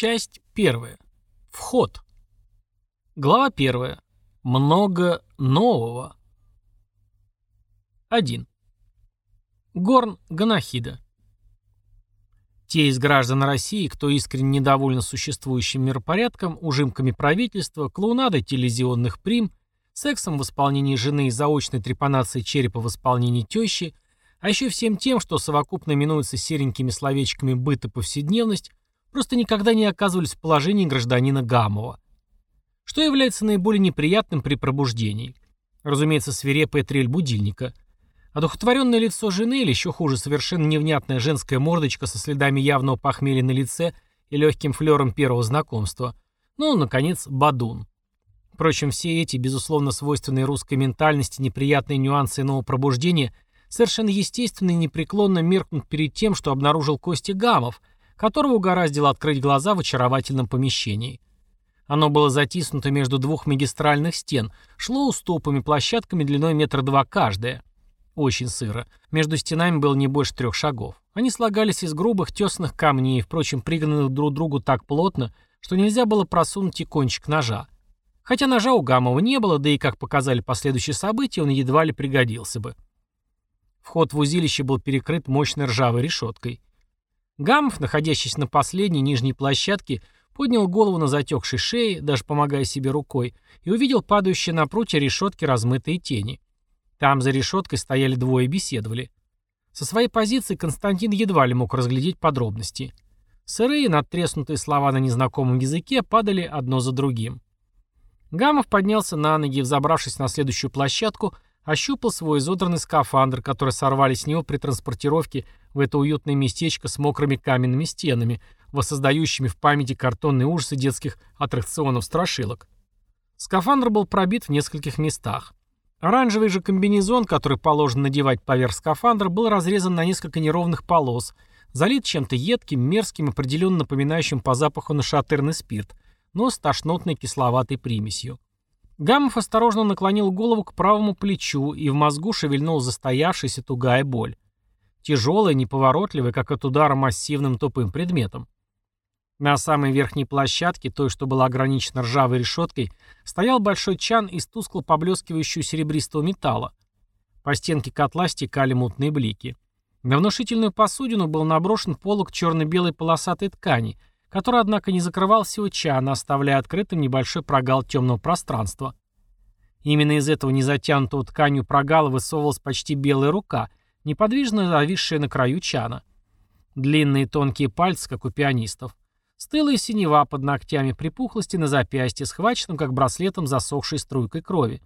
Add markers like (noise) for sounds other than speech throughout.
Часть первая. Вход. Глава первая. Много нового. 1. Горн Ганахида. Те из граждан России, кто искренне недоволен существующим миропорядком, ужимками правительства, клоунадой телевизионных прим, сексом в исполнении жены и заочной трепанацией черепа в исполнении тещи, а еще всем тем, что совокупно именуется серенькими словечками «быт» и «повседневность», просто никогда не оказывались в положении гражданина Гамова. Что является наиболее неприятным при пробуждении? Разумеется, свирепая трель будильника. Одухотворенное лицо жены или еще хуже, совершенно невнятная женская мордочка со следами явного похмелья на лице и легким флером первого знакомства. Ну, наконец, бадун. Впрочем, все эти, безусловно, свойственные русской ментальности неприятные нюансы иного пробуждения совершенно естественно и непреклонно меркнут перед тем, что обнаружил Костя Гамов – которого угораздило открыть глаза в очаровательном помещении. Оно было затиснуто между двух магистральных стен, шло уступами, площадками длиной метра два каждая. Очень сыро. Между стенами было не больше трех шагов. Они слагались из грубых тесных камней, впрочем, пригнанных друг к другу так плотно, что нельзя было просунуть и кончик ножа. Хотя ножа у Гамова не было, да и, как показали последующие события, он едва ли пригодился бы. Вход в узилище был перекрыт мощной ржавой решеткой. Гамов, находящийся на последней нижней площадке, поднял голову на затекшей шее, даже помогая себе рукой, и увидел падающие на прутья решетки размытые тени. Там за решеткой стояли двое и беседовали. Со своей позиции Константин едва ли мог разглядеть подробности. Сырые, надтреснутые слова на незнакомом языке падали одно за другим. Гамов поднялся на ноги взобравшись на следующую площадку, ощупал свой изодранный скафандр, который сорвали с него при транспортировке в это уютное местечко с мокрыми каменными стенами, воссоздающими в памяти картонные ужасы детских аттракционов-страшилок. Скафандр был пробит в нескольких местах. Оранжевый же комбинезон, который положено надевать поверх скафандра, был разрезан на несколько неровных полос, залит чем-то едким, мерзким, определенно напоминающим по запаху нашатырный спирт, но с тошнотной кисловатой примесью. Гамов осторожно наклонил голову к правому плечу, и в мозгу шевельнул застоявшаяся тугая боль. Тяжелая, неповоротливая, как от удара массивным тупым предметом. На самой верхней площадке, той, что была ограничена ржавой решеткой, стоял большой чан из тускло поблескивающего серебристого металла. По стенке котла стекали мутные блики. На внушительную посудину был наброшен полог черно-белой полосатой ткани, который, однако, не закрывал всего чана, оставляя открытым небольшой прогал темного пространства. Именно из этого незатянутого тканью прогала высовывалась почти белая рука, неподвижно зависшая на краю чана. Длинные тонкие пальцы, как у пианистов. Стылая синева под ногтями припухлости на запястье, схваченном как браслетом засохшей струйкой крови.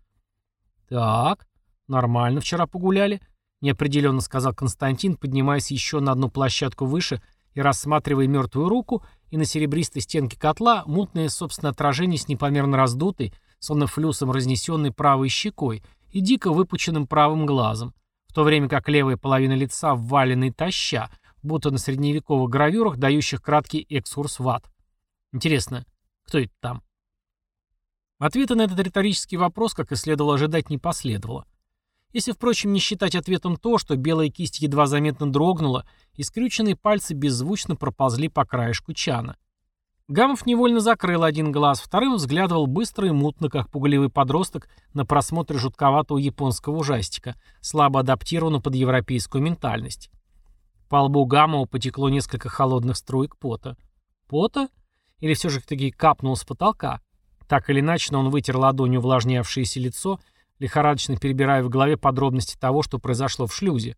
«Так, нормально вчера погуляли», — неопределенно сказал Константин, поднимаясь еще на одну площадку выше и рассматривая мертвую руку и на серебристой стенке котла мутное собственное отражение с непомерно раздутой, словно флюсом разнесенной правой щекой и дико выпученным правым глазом, в то время как левая половина лица вваленной таща, будто на средневековых гравюрах, дающих краткий экскурс в ад. Интересно, кто это там? Ответа на этот риторический вопрос, как и следовало ожидать, не последовало. Если, впрочем, не считать ответом то, что белая кисть едва заметно дрогнула, и скрюченные пальцы беззвучно проползли по краешку чана. Гамов невольно закрыл один глаз, вторым взглядывал быстро и мутно, как пугливый подросток, на просмотре жутковатого японского ужастика, слабо адаптированного под европейскую ментальность. По лбу Гамова потекло несколько холодных струек пота. Пота? Или все же таки капнул с потолка? Так или иначе, но он вытер ладонью увлажнявшееся лицо лихорадочно перебирая в голове подробности того, что произошло в шлюзе.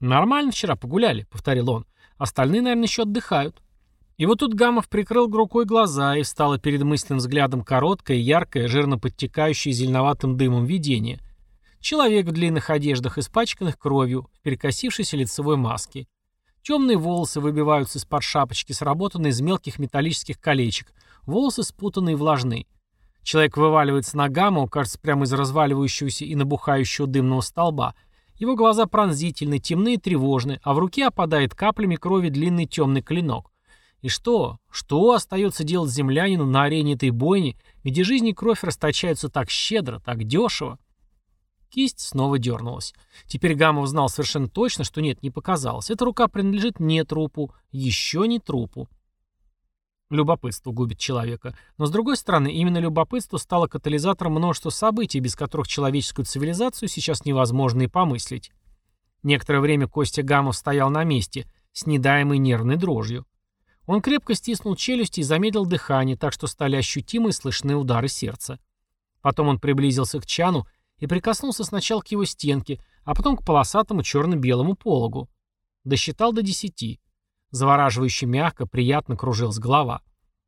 «Нормально вчера погуляли», — повторил он. «Остальные, наверное, еще отдыхают». И вот тут Гамов прикрыл рукой глаза, и встало перед мысленным взглядом короткое, яркое, жирно подтекающее зеленоватым дымом видение. Человек в длинных одеждах, испачканных кровью, в перекосившейся лицевой маске. Темные волосы выбиваются из-под шапочки, сработанные из мелких металлических колечек. Волосы спутанные и влажные. Человек вываливается на гамму, кажется, прямо из разваливающегося и набухающего дымного столба. Его глаза пронзительны, темные и тревожны, а в руке опадает каплями крови длинный темный клинок. И что? Что остается делать землянину на арене этой бойни, где жизнь и кровь расточаются так щедро, так дешево? Кисть снова дернулась. Теперь Гамов знал совершенно точно, что нет, не показалось. Эта рука принадлежит не трупу, еще не трупу. Любопытство губит человека. Но с другой стороны, именно любопытство стало катализатором множества событий, без которых человеческую цивилизацию сейчас невозможно и помыслить. Некоторое время Костя Гамов стоял на месте, с недаемой нервной дрожью. Он крепко стиснул челюсти и замедлил дыхание, так что стали ощутимы и слышны удары сердца. Потом он приблизился к чану и прикоснулся сначала к его стенке, а потом к полосатому черно-белому пологу. Досчитал до десяти. Завораживающе мягко, приятно кружилась голова.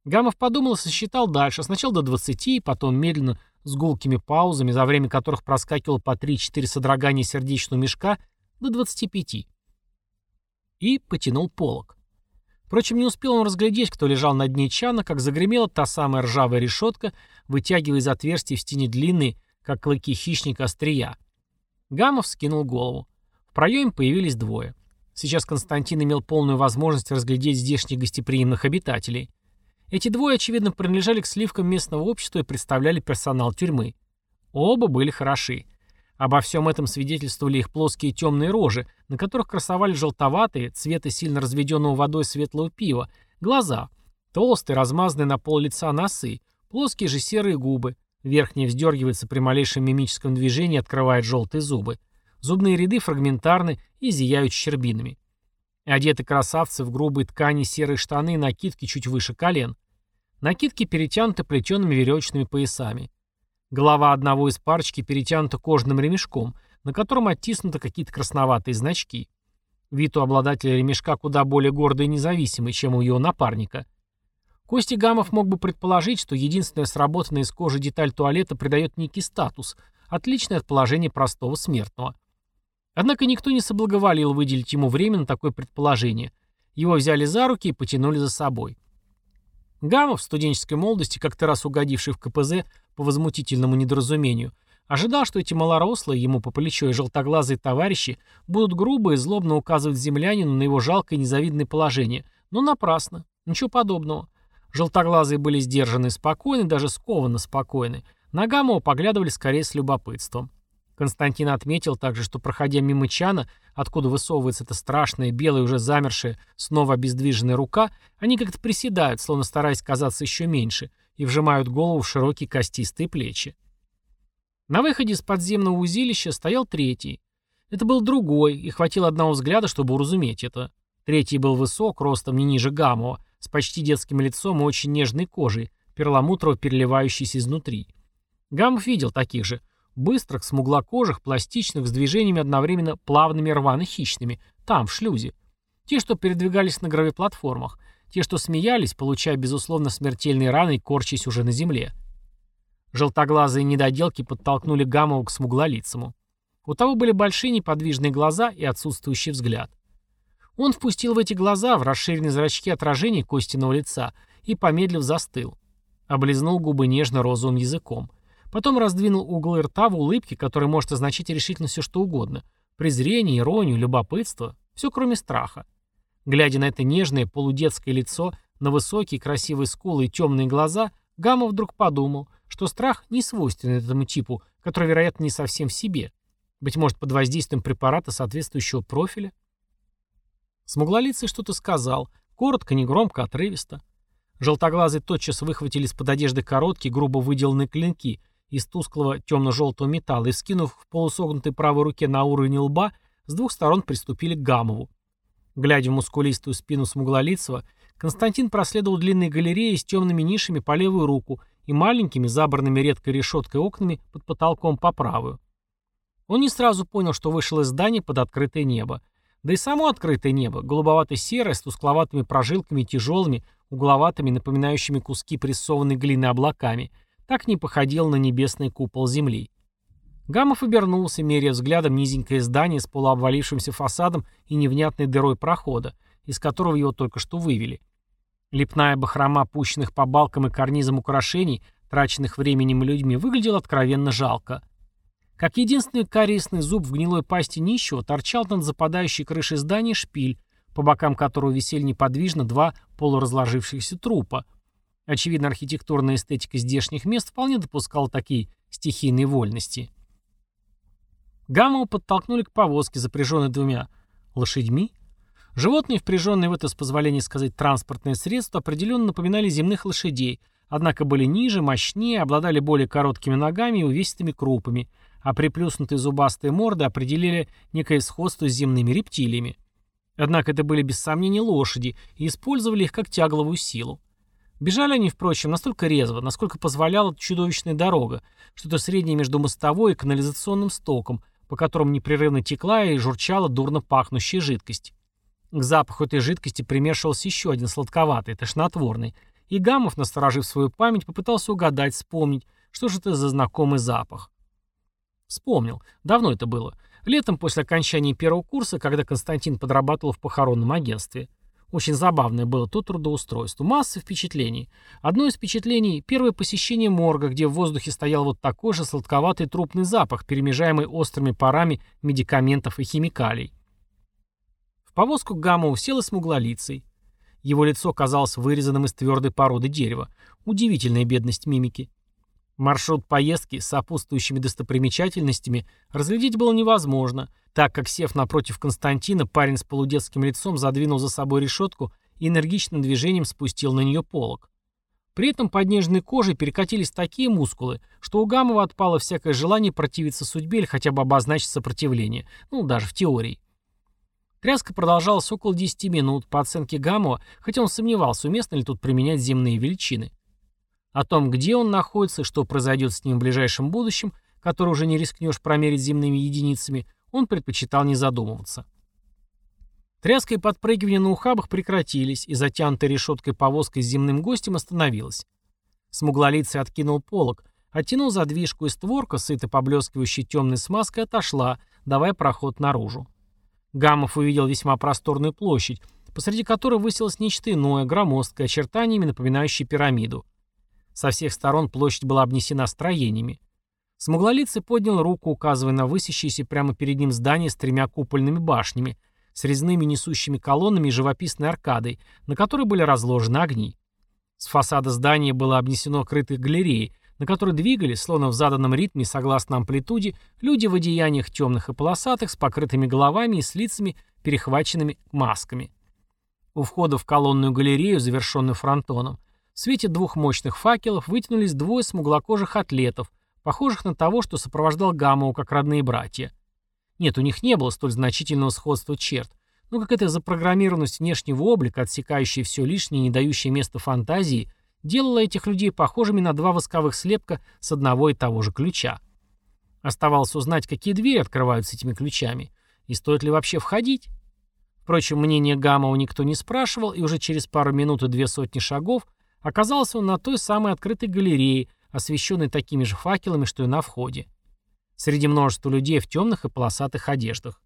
Гамов подумал и сосчитал дальше, сначала до 20, потом медленно, с гулкими паузами, за время которых проскакивал по 3-4 содрогания сердечного мешка, до 25. И потянул полог. Впрочем, не успел он разглядеть, кто лежал на дне чана, как загремела та самая ржавая решетка, вытягивая из отверстий в стене длинные, как клыки хищника, острия. Гамов скинул голову. В проеме появились двое. Сейчас Константин имел полную возможность разглядеть здешних гостеприимных обитателей. Эти двое, очевидно, принадлежали к сливкам местного общества и представляли персонал тюрьмы. Оба были хороши. Обо всем этом свидетельствовали их плоские темные рожи, на которых красовали желтоватые, цвета сильно разведенного водой светлого пива, глаза, толстые, размазанные на пол лица носы, плоские же серые губы, верхняя вздергивается при малейшем мимическом движении и открывает желтые зубы. Зубные ряды фрагментарны и зияют щербинами. Одеты красавцы в грубые ткани серые штаны и накидки чуть выше колен. Накидки перетянуты плетеными веревочными поясами. Голова одного из парочки перетянута кожаным ремешком, на котором оттиснуты какие-то красноватые значки. Вид у обладателя ремешка куда более гордый и независимый, чем у его напарника. Кости Гамов мог бы предположить, что единственная сработанная из кожи деталь туалета придает некий статус, отличный от положения простого смертного. Однако никто не соблаговолил выделить ему время на такое предположение. Его взяли за руки и потянули за собой. Гамов, в студенческой молодости, как-то раз угодивший в КПЗ по возмутительному недоразумению, ожидал, что эти малорослые, ему по плечу и желтоглазые товарищи будут грубо и злобно указывать землянину на его жалкое и незавидное положение. Но напрасно. Ничего подобного. Желтоглазые были сдержаны спокойны, даже скованно спокойны. На Гамова поглядывали скорее с любопытством. Константин отметил также, что, проходя мимо чана, откуда высовывается эта страшная, белая, уже замершая, снова обездвиженная рука, они как-то приседают, словно стараясь казаться еще меньше, и вжимают голову в широкие костистые плечи. На выходе из подземного узилища стоял третий. Это был другой, и хватило одного взгляда, чтобы уразуметь это. Третий был высок, ростом не ниже Гамова, с почти детским лицом и очень нежной кожей, перламутрово переливающейся изнутри. Гамов видел таких же, Быстрых, смуглокожих, пластичных, с движениями одновременно плавными, рвано-хищными. Там, в шлюзе. Те, что передвигались на гравиплатформах. Те, что смеялись, получая, безусловно, смертельные раны и корчась уже на земле. Желтоглазые недоделки подтолкнули Гамову к смуглолицему. У того были большие неподвижные глаза и отсутствующий взгляд. Он впустил в эти глаза, в расширенные зрачки отражение Костиного лица, и, помедлив, застыл. Облизнул губы нежно-розовым языком. Потом раздвинул углы рта в улыбке, которая может означать решительно все что угодно. Презрение, иронию, любопытство. Все кроме страха. Глядя на это нежное, полудетское лицо, на высокие, красивые скулы и темные глаза, Гамма вдруг подумал, что страх не свойственен этому типу, который, вероятно, не совсем в себе. Быть может, под воздействием препарата соответствующего профиля? Смуглолицый что-то сказал, коротко, негромко, отрывисто. Желтоглазые тотчас выхватили из-под одежды короткие, грубо выделанные клинки, из тусклого темно-желтого металла и, скинув в полусогнутой правой руке на уровень лба, с двух сторон приступили к Гамову. Глядя в мускулистую спину Смуглолицего, Константин проследовал длинной галереей с темными нишами по левую руку и маленькими, забранными редкой решеткой окнами под потолком по правую. Он не сразу понял, что вышел из здания под открытое небо. Да и само открытое небо, голубовато-серое, с тускловатыми прожилками тяжелыми, угловатыми, напоминающими куски прессованной глины облаками – так не походил на небесный купол земли. Гамов обернулся, меряя взглядом низенькое здание с полуобвалившимся фасадом и невнятной дырой прохода, из которого его только что вывели. Лепная бахрома пущенных по балкам и карнизам украшений, траченных временем и людьми, выглядел откровенно жалко. Как единственный кариесный зуб в гнилой пасти нищего торчал над западающей крышей здания шпиль, по бокам которого висели неподвижно два полуразложившихся трупа — Очевидно, архитектурная эстетика здешних мест вполне допускала такие стихийные вольности. Гамму подтолкнули к повозке, запряженной двумя лошадьми. Животные, впряженные в это, с позволения сказать, транспортное средство, определенно напоминали земных лошадей, однако были ниже, мощнее, обладали более короткими ногами и увесистыми крупами, а приплюснутые зубастые морды определили некое сходство с земными рептилиями. Однако это были без сомнения лошади, и использовали их как тягловую силу. Бежали они, впрочем, настолько резво, насколько позволяла чудовищная дорога, что-то среднее между мостовой и канализационным стоком, по которому непрерывно текла и журчала дурно пахнущая жидкость. К запаху этой жидкости примешивался еще один сладковатый, тошнотворный, и Гамов, насторожив свою память, попытался угадать, вспомнить, что же это за знакомый запах. Вспомнил. Давно это было. Летом после окончания первого курса, когда Константин подрабатывал в похоронном агентстве. Очень забавное было то трудоустройство. Масса впечатлений. Одно из впечатлений – первое посещение морга, где в воздухе стоял вот такой же сладковатый трупный запах, перемежаемый острыми парами медикаментов и химикалий. В повозку Гамма усела смуглолицей. Его лицо казалось вырезанным из твердой породы дерева. Удивительная бедность мимики. Маршрут поездки с сопутствующими достопримечательностями разглядеть было невозможно, так как, сев напротив Константина, парень с полудетским лицом задвинул за собой решетку и энергичным движением спустил на нее полог. При этом под нежной кожей перекатились такие мускулы, что у Гамова отпало всякое желание противиться судьбе или хотя бы обозначить сопротивление, ну, даже в теории. Тряска продолжалась около 10 минут, по оценке Гамова, хотя он сомневался, уместно ли тут применять земные величины. О том, где он находится что произойдет с ним в ближайшем будущем, которое уже не рискнешь промерить земными единицами, он предпочитал не задумываться. Тряска и подпрыгивание на ухабах прекратились, и затянутая решеткой повозка с земным гостем остановилась. Смуглолицый откинул полог, оттянул задвижку, и створка, сыто поблескивающей темной смазкой, отошла, давая проход наружу. Гамов увидел весьма просторную площадь, посреди которой высилось нечто иное, громоздкое, очертаниями напоминающее пирамиду. Со всех сторон площадь была обнесена строениями. Смуглолицый поднял руку, указывая на высящееся прямо перед ним здание с тремя купольными башнями, с резными несущими колоннами и живописной аркадой, на которой были разложены огни. С фасада здания было обнесено крытой галереей, на которой двигались, словно в заданном ритме, согласно амплитуде, люди в одеяниях темных и полосатых, с покрытыми головами и с лицами, перехваченными масками. У входа в колонную галерею, завершенную фронтоном, в свете двух мощных факелов вытянулись двое смуглокожих атлетов, похожих на того, что сопровождал Гамму как родные братья. Нет, у них не было столь значительного сходства черт, но как эта запрограммированность внешнего облика, отсекающая все лишнее и не дающая места фантазии, делала этих людей похожими на два восковых слепка с одного и того же ключа. Оставалось узнать, какие двери открываются этими ключами, и стоит ли вообще входить. Впрочем, мнение Гаммова никто не спрашивал, и уже через пару минут и две сотни шагов – Оказался он на той самой открытой галерее, освещенной такими же факелами, что и на входе. Среди множества людей в темных и полосатых одеждах.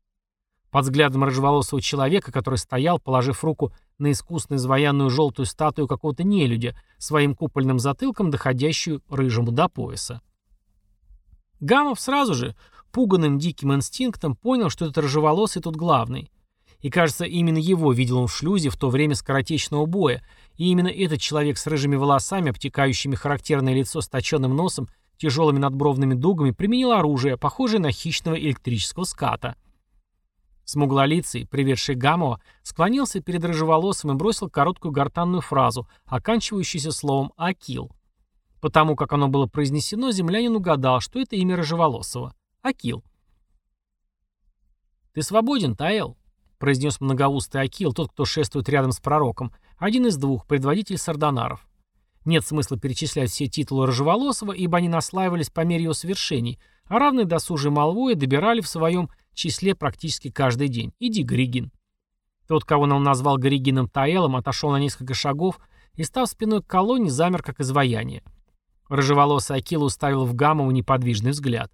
Под взглядом рыжеволосого человека, который стоял, положив руку на искусно изваянную желтую статую какого-то нелюдя, своим купольным затылком, доходящую рыжему до пояса. Гамов сразу же, пуганным диким инстинктом, понял, что этот рыжеволосый тут главный. И кажется, именно его видел он в шлюзе в то время скоротечного боя, и именно этот человек с рыжими волосами, обтекающими характерное лицо с точенным носом, тяжелыми надбровными дугами, применил оружие, похожее на хищного электрического ската. Смуглолицый, приведший Гамова, склонился перед рыжеволосым и бросил короткую гортанную фразу, оканчивающуюся словом «Акил». Потому как оно было произнесено, землянин угадал, что это имя рыжеволосого. Акил. «Ты свободен, Таэл?» Произнес многоустый Акил, тот, кто шествует рядом с пророком, один из двух, предводитель сардонаров. Нет смысла перечислять все титулы Рожеволосого, ибо они наслаивались по мере его свершений, а равные досужие молвой добирали в своем числе практически каждый день. Иди, Горигин. Тот, кого он назвал Горигином Таэлом, отошел на несколько шагов и, став спиной к колонне, замер как изваяние. Рыжеволосый Акил уставил в Гамову неподвижный взгляд.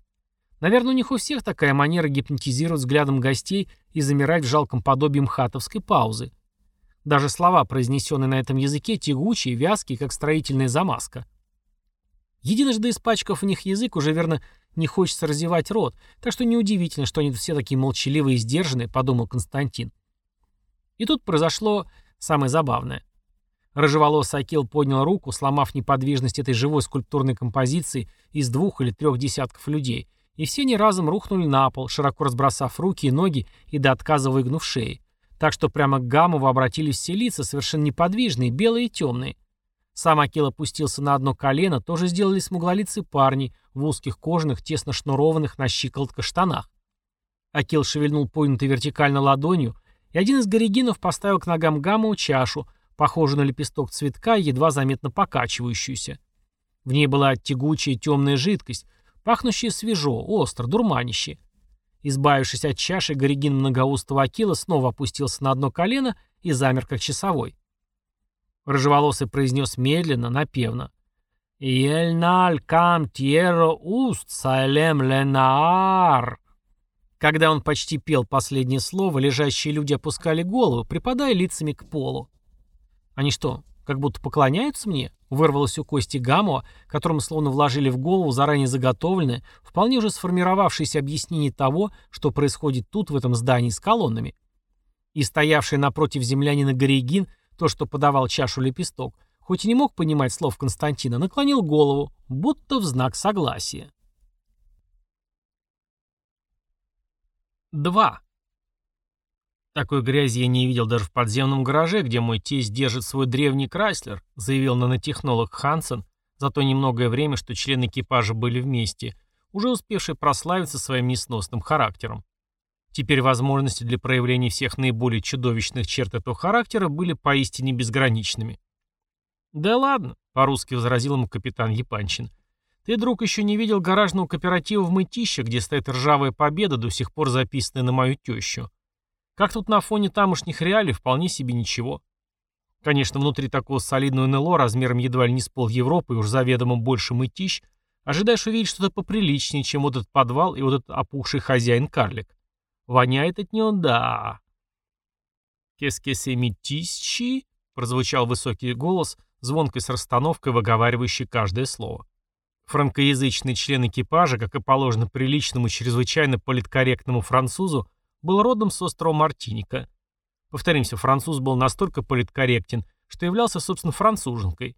Наверное, у них у всех такая манера гипнотизировать взглядом гостей и замирать в жалком подобии мхатовской паузы. Даже слова, произнесенные на этом языке, тягучие, вязкие, как строительная замазка. Единожды испачкав в них язык, уже верно не хочется разевать рот, так что неудивительно, что они все такие молчаливые и сдержанные, подумал Константин. И тут произошло самое забавное. Рыжеволосый Акил поднял руку, сломав неподвижность этой живой скульптурной композиции из двух или трех десятков людей – и все они разом рухнули на пол, широко разбросав руки и ноги и до отказа выгнув шеи. так что прямо к Гамову обратились все лица, совершенно неподвижные, белые и темные. Сам Акил опустился на одно колено, тоже сделали смуглолицы парни в узких кожаных, тесно шнурованных на щиколотках штанах. Акил шевельнул поднятой вертикально ладонью, и один из горигинов поставил к ногам Гамову чашу, похожую на лепесток цветка, едва заметно покачивающуюся. В ней была тягучая темная жидкость, пахнущая свежо, остро, дурманище. Избавившись от чаши, Горигин многоустого Акила снова опустился на одно колено и замер как часовой. Рыжеволосый произнес медленно, напевно. «Ельналь кам тьеро уст сайлем ленаар». Когда он почти пел последнее слово, лежащие люди опускали голову, припадая лицами к полу. «Они что, как будто поклоняются мне?» Вырвалось у Кости Гамова, которому словно вложили в голову заранее заготовленное, вполне уже сформировавшееся объяснение того, что происходит тут, в этом здании с колоннами. И стоявший напротив землянина Горегин, то, что подавал чашу лепесток, хоть и не мог понимать слов Константина, наклонил голову, будто в знак согласия. 2. «Такой грязи я не видел даже в подземном гараже, где мой тесть держит свой древний Крайслер», заявил нанотехнолог Хансен за то немногое время, что члены экипажа были вместе, уже успевший прославиться своим несносным характером. Теперь возможности для проявления всех наиболее чудовищных черт этого характера были поистине безграничными. «Да ладно», — по-русски возразил ему капитан Епанчин. «Ты, друг, еще не видел гаражного кооператива в Мытище, где стоит ржавая победа, до сих пор записанная на мою тещу. Как тут на фоне тамошних реалий вполне себе ничего. Конечно, внутри такого солидного НЛО размером едва ли не с пол Европы и уж заведомо больше мытищ, ожидаешь увидеть что-то поприличнее, чем вот этот подвал и вот этот опухший хозяин-карлик. Воняет от него, да. «Кеске семитищи?» — прозвучал высокий голос, звонкой с расстановкой, выговаривающий каждое слово. Франкоязычный член экипажа, как и положено приличному чрезвычайно политкорректному французу, был родом с острова Мартиника. Повторимся, француз был настолько политкорректен, что являлся, собственно, француженкой.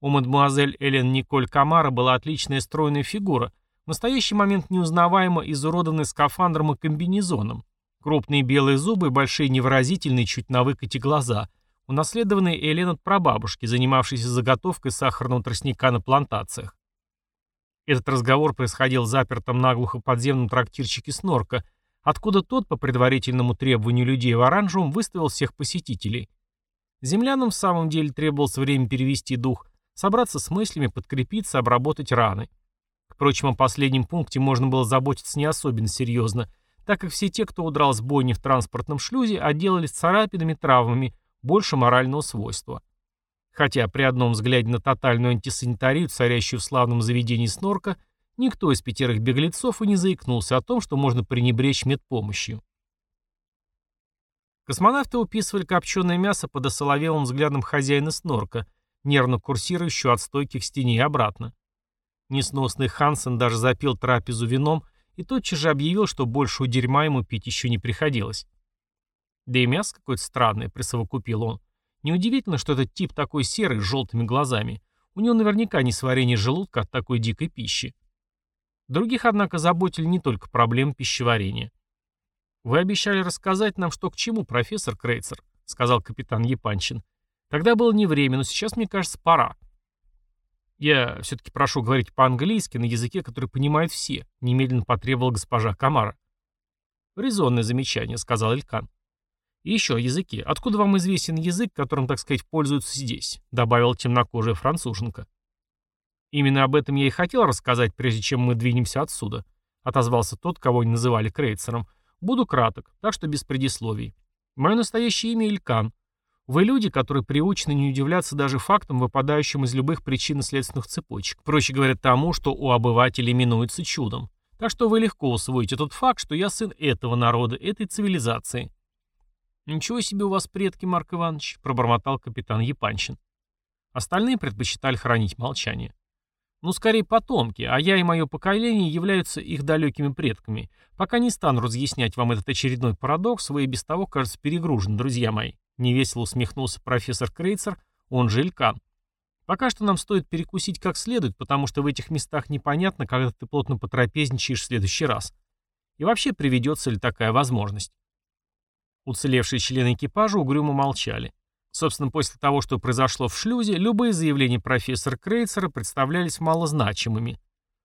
У мадемуазель Элен Николь Камара была отличная стройная фигура, в настоящий момент неузнаваемо изуродованная скафандром и комбинезоном. Крупные белые зубы большие невыразительные, чуть на выкате глаза, унаследованные Элен от прабабушки, занимавшейся заготовкой сахарного тростника на плантациях. Этот разговор происходил запертом наглухо подземном трактирчике Снорка – откуда тот, по предварительному требованию людей в оранжевом, выставил всех посетителей. Землянам в самом деле требовалось время перевести дух, собраться с мыслями, подкрепиться, обработать раны. Впрочем, о последнем пункте можно было заботиться не особенно серьезно, так как все те, кто удрал с бойни в транспортном шлюзе, отделались царапинами, травмами, больше морального свойства. Хотя при одном взгляде на тотальную антисанитарию, царящую в славном заведении снорка, Никто из пятерых беглецов и не заикнулся о том, что можно пренебречь медпомощью. Космонавты уписывали копченое мясо под осоловелым взглядом хозяина снорка, нервно курсирующего от стойки к стене и обратно. Несносный Хансен даже запил трапезу вином и тотчас же объявил, что большего дерьма ему пить еще не приходилось. Да и мясо какое-то странное, присовокупил он. Неудивительно, что этот тип такой серый, с желтыми глазами. У него наверняка не сварение желудка от такой дикой пищи. Других, однако, заботили не только проблемы пищеварения. «Вы обещали рассказать нам, что к чему, профессор Крейцер», — сказал капитан Епанчин. «Тогда было не время, но сейчас, мне кажется, пора». «Я все-таки прошу говорить по-английски, на языке, который понимают все», — немедленно потребовала госпожа Камара. «Резонное замечание», — сказал Элькан. «И еще о языке. Откуда вам известен язык, которым, так сказать, пользуются здесь?» — добавила темнокожая француженка. «Именно об этом я и хотел рассказать, прежде чем мы двинемся отсюда», — отозвался тот, кого они называли Крейцером. «Буду краток, так что без предисловий. Мое настоящее имя Илькан. Вы люди, которые приучены не удивляться даже фактам, выпадающим из любых причинно-следственных цепочек. Проще говоря, тому, что у обывателей именуется чудом. Так что вы легко усвоите тот факт, что я сын этого народа, этой цивилизации». «Ничего себе у вас предки, Марк Иванович», — пробормотал капитан Епанчин. Остальные предпочитали хранить молчание. Ну, скорее потомки, а я и мое поколение являются их далекими предками. Пока не стану разъяснять вам этот очередной парадокс, вы и без того, кажется, перегружены, друзья мои. Невесело усмехнулся профессор Крейцер, он же Илькан. Пока что нам стоит перекусить как следует, потому что в этих местах непонятно, когда ты плотно потрапезничаешь в следующий раз. И вообще приведется ли такая возможность. Уцелевшие члены экипажа угрюмо молчали. Собственно, после того, что произошло в шлюзе, любые заявления профессора Крейцера представлялись малозначимыми.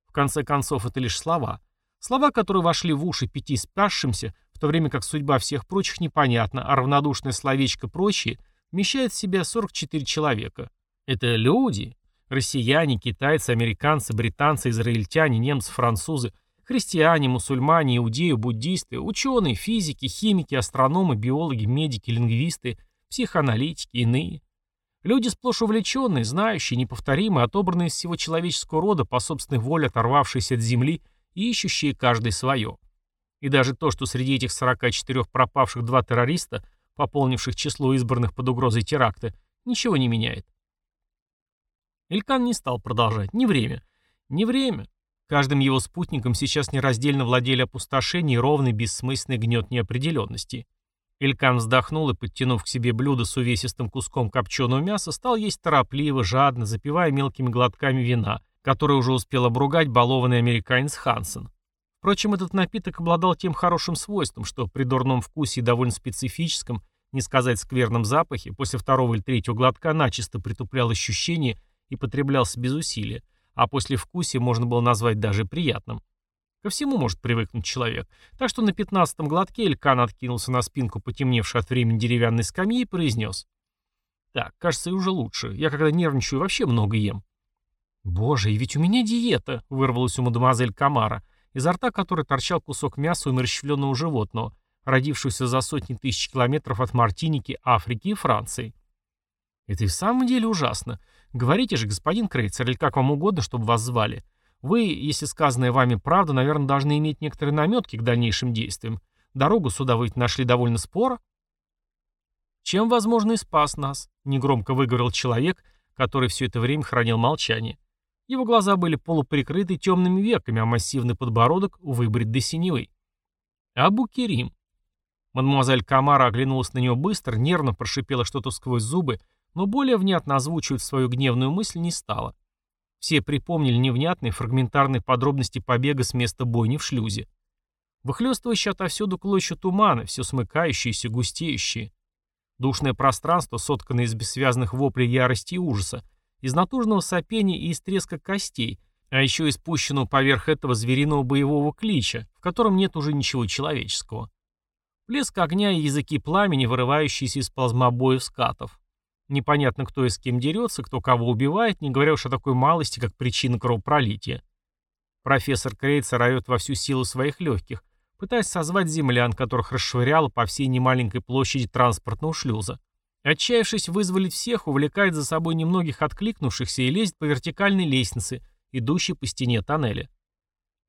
В конце концов, это лишь слова. Слова, которые вошли в уши пяти спасшимся, в то время как судьба всех прочих непонятна, а равнодушное словечко «прочие» вмещает в себя 44 человека. Это люди, россияне, китайцы, американцы, британцы, израильтяне, немцы, французы, христиане, мусульмане, иудеи, буддисты, ученые, физики, химики, астрономы, биологи, медики, лингвисты – психоаналитики, иные. Люди сплошь увлеченные, знающие, неповторимые, отобранные из всего человеческого рода по собственной воле, оторвавшиеся от земли и ищущие каждый свое. И даже то, что среди этих 44 пропавших два террориста, пополнивших число избранных под угрозой теракта, ничего не меняет. Илькан не стал продолжать. Не время. Не время. Каждым его спутником сейчас нераздельно владели опустошение и ровный бессмысленный гнет неопределенности. Илькан вздохнул и, подтянув к себе блюдо с увесистым куском копченого мяса, стал есть торопливо, жадно, запивая мелкими глотками вина, которое уже успел обругать балованный американец Хансен. Впрочем, этот напиток обладал тем хорошим свойством, что при дурном вкусе и довольно специфическом, не сказать скверном запахе, после второго или третьего глотка начисто притуплял ощущение и потреблялся без усилия, а после вкуса можно было назвать даже приятным. Ко всему может привыкнуть человек. Так что на пятнадцатом глотке Элькан откинулся на спинку потемневшей от времени деревянной скамьи и произнес. «Так, кажется, и уже лучше. Я когда нервничаю, вообще много ем». «Боже, и ведь у меня диета!» — вырвалась у мадемуазель Камара, изо рта которой торчал кусок мяса умерщвленного животного, родившегося за сотни тысяч километров от Мартиники, Африки и Франции. «Это и в самом деле ужасно. Говорите же, господин Крейцер, или как вам угодно, чтобы вас звали. Вы, если сказанное вами правда, наверное, должны иметь некоторые наметки к дальнейшим действиям. Дорогу сюда вы нашли довольно споро. Чем, возможно, и спас нас, негромко выговорил человек, который все это время хранил молчание. Его глаза были полуприкрыты темными веками, а массивный подбородок выбрит до синевы. Абу Керим. Мадемуазель Камара оглянулась на него быстро, нервно прошипела что-то сквозь зубы, но более внятно озвучивать свою гневную мысль не стала. Все припомнили невнятные фрагментарные подробности побега с места бойни в шлюзе. Выхлёстывающие отовсюду клочья тумана, все смыкающиеся, густеющие. Душное пространство, сотканное из бессвязных воплей ярости и ужаса, из натужного сопения и из треска костей, а еще из пущенного поверх этого звериного боевого клича, в котором нет уже ничего человеческого. Плеск огня и языки пламени, вырывающиеся из плазмобоев скатов. Непонятно, кто и с кем дерется, кто кого убивает, не говоря уж о такой малости, как причина кровопролития. Профессор Крейцер орет во всю силу своих легких, пытаясь созвать землян, которых расшвыряло по всей немаленькой площади транспортного шлюза. Отчаявшись вызволить всех, увлекает за собой немногих откликнувшихся и лезет по вертикальной лестнице, идущей по стене тоннеля.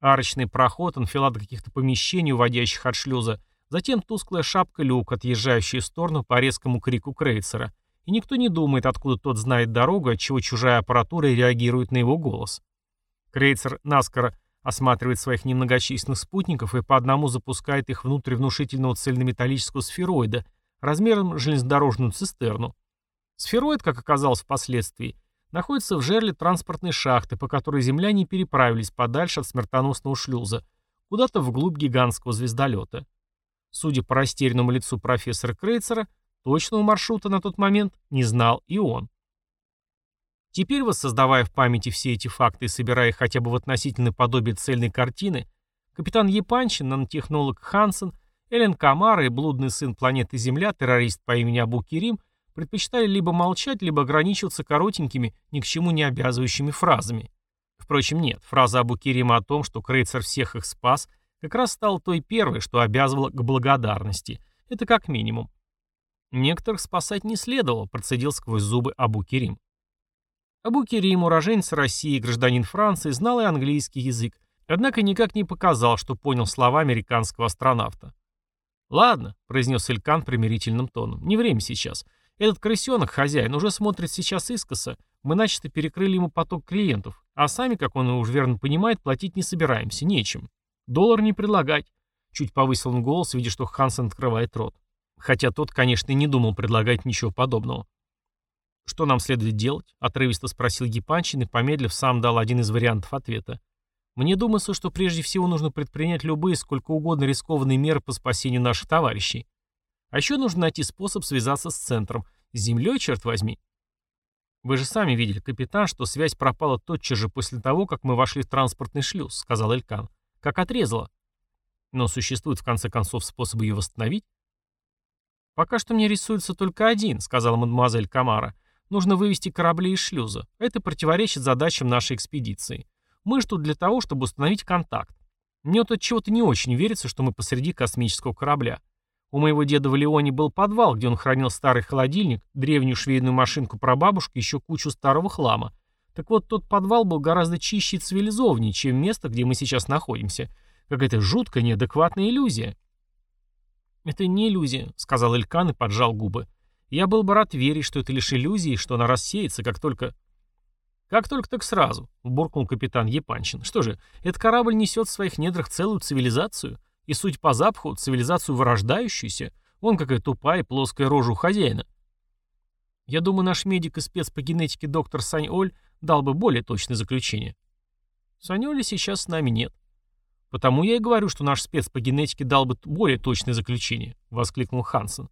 Арочный проход, анфилат каких-то помещений, уводящих от шлюза, затем тусклая шапка люк, отъезжающая в сторону по резкому крику Крейцера — и никто не думает, откуда тот знает дорогу, отчего чужая аппаратура реагирует на его голос. Крейцер наскоро осматривает своих немногочисленных спутников и по одному запускает их внутрь внушительного цельнометаллического сфероида размером железнодорожную цистерну. Сфероид, как оказалось впоследствии, находится в жерле транспортной шахты, по которой земляне переправились подальше от смертоносного шлюза, куда-то вглубь гигантского звездолета. Судя по растерянному лицу профессора Крейцера, Точного маршрута на тот момент не знал и он. Теперь, воссоздавая в памяти все эти факты и собирая их хотя бы в относительное подобие цельной картины, капитан Епанчин, нанотехнолог Хансен, Элен Камара и блудный сын планеты Земля, террорист по имени Абу Кирим, предпочитали либо молчать, либо ограничиваться коротенькими, ни к чему не обязывающими фразами. Впрочем, нет, фраза Абу Кирима о том, что Крейцер всех их спас, как раз стала той первой, что обязывала к благодарности. Это как минимум. Некоторых спасать не следовало, процедил сквозь зубы Абу Керим. Абу Керим, уроженец России, гражданин Франции, знал и английский язык, однако никак не показал, что понял слова американского астронавта. «Ладно», — произнес Илькан примирительным тоном, — «не время сейчас. Этот крысенок, хозяин, уже смотрит сейчас искоса. Мы начисто перекрыли ему поток клиентов, а сами, как он уж верно понимает, платить не собираемся, нечем. Доллар не предлагать». Чуть повысил он голос, видя, что Хансен открывает рот. Хотя тот, конечно, и не думал предлагать ничего подобного. «Что нам следует делать?» — отрывисто спросил Гипанчин и, помедлив, сам дал один из вариантов ответа. «Мне думается, что прежде всего нужно предпринять любые, сколько угодно рискованные меры по спасению наших товарищей. А еще нужно найти способ связаться с центром. С землей, черт возьми. «Вы же сами видели, капитан, что связь пропала тотчас же после того, как мы вошли в транспортный шлюз», — сказал Элькан. «Как отрезала». «Но существует, в конце концов, способ ее восстановить?» «Пока что мне рисуется только один», — сказала мадемуазель Камара. «Нужно вывести корабли из шлюза. Это противоречит задачам нашей экспедиции. Мы же тут для того, чтобы установить контакт. Мне вот от чего-то не очень верится, что мы посреди космического корабля. У моего деда в Леоне был подвал, где он хранил старый холодильник, древнюю швейную машинку прабабушки, еще кучу старого хлама. Так вот, тот подвал был гораздо чище и цивилизованнее, чем место, где мы сейчас находимся. Какая-то жуткая, неадекватная иллюзия. «Это не иллюзия», — сказал Элькан и поджал губы. «Я был бы рад верить, что это лишь иллюзия, что она рассеется, как только...» «Как только, так сразу», — буркнул капитан Епанчин. «Что же, этот корабль несет в своих недрах целую цивилизацию, и, суть по запаху, цивилизацию вырождающуюся. Вон какая тупая и плоская рожа у хозяина». Я думаю, наш медик и спец по генетике доктор Сань-Оль дал бы более точное заключение. Сань-Оля сейчас с нами нет. Потому я и говорю, что наш спец по генетике дал бы более точное заключение, воскликнул Хансен.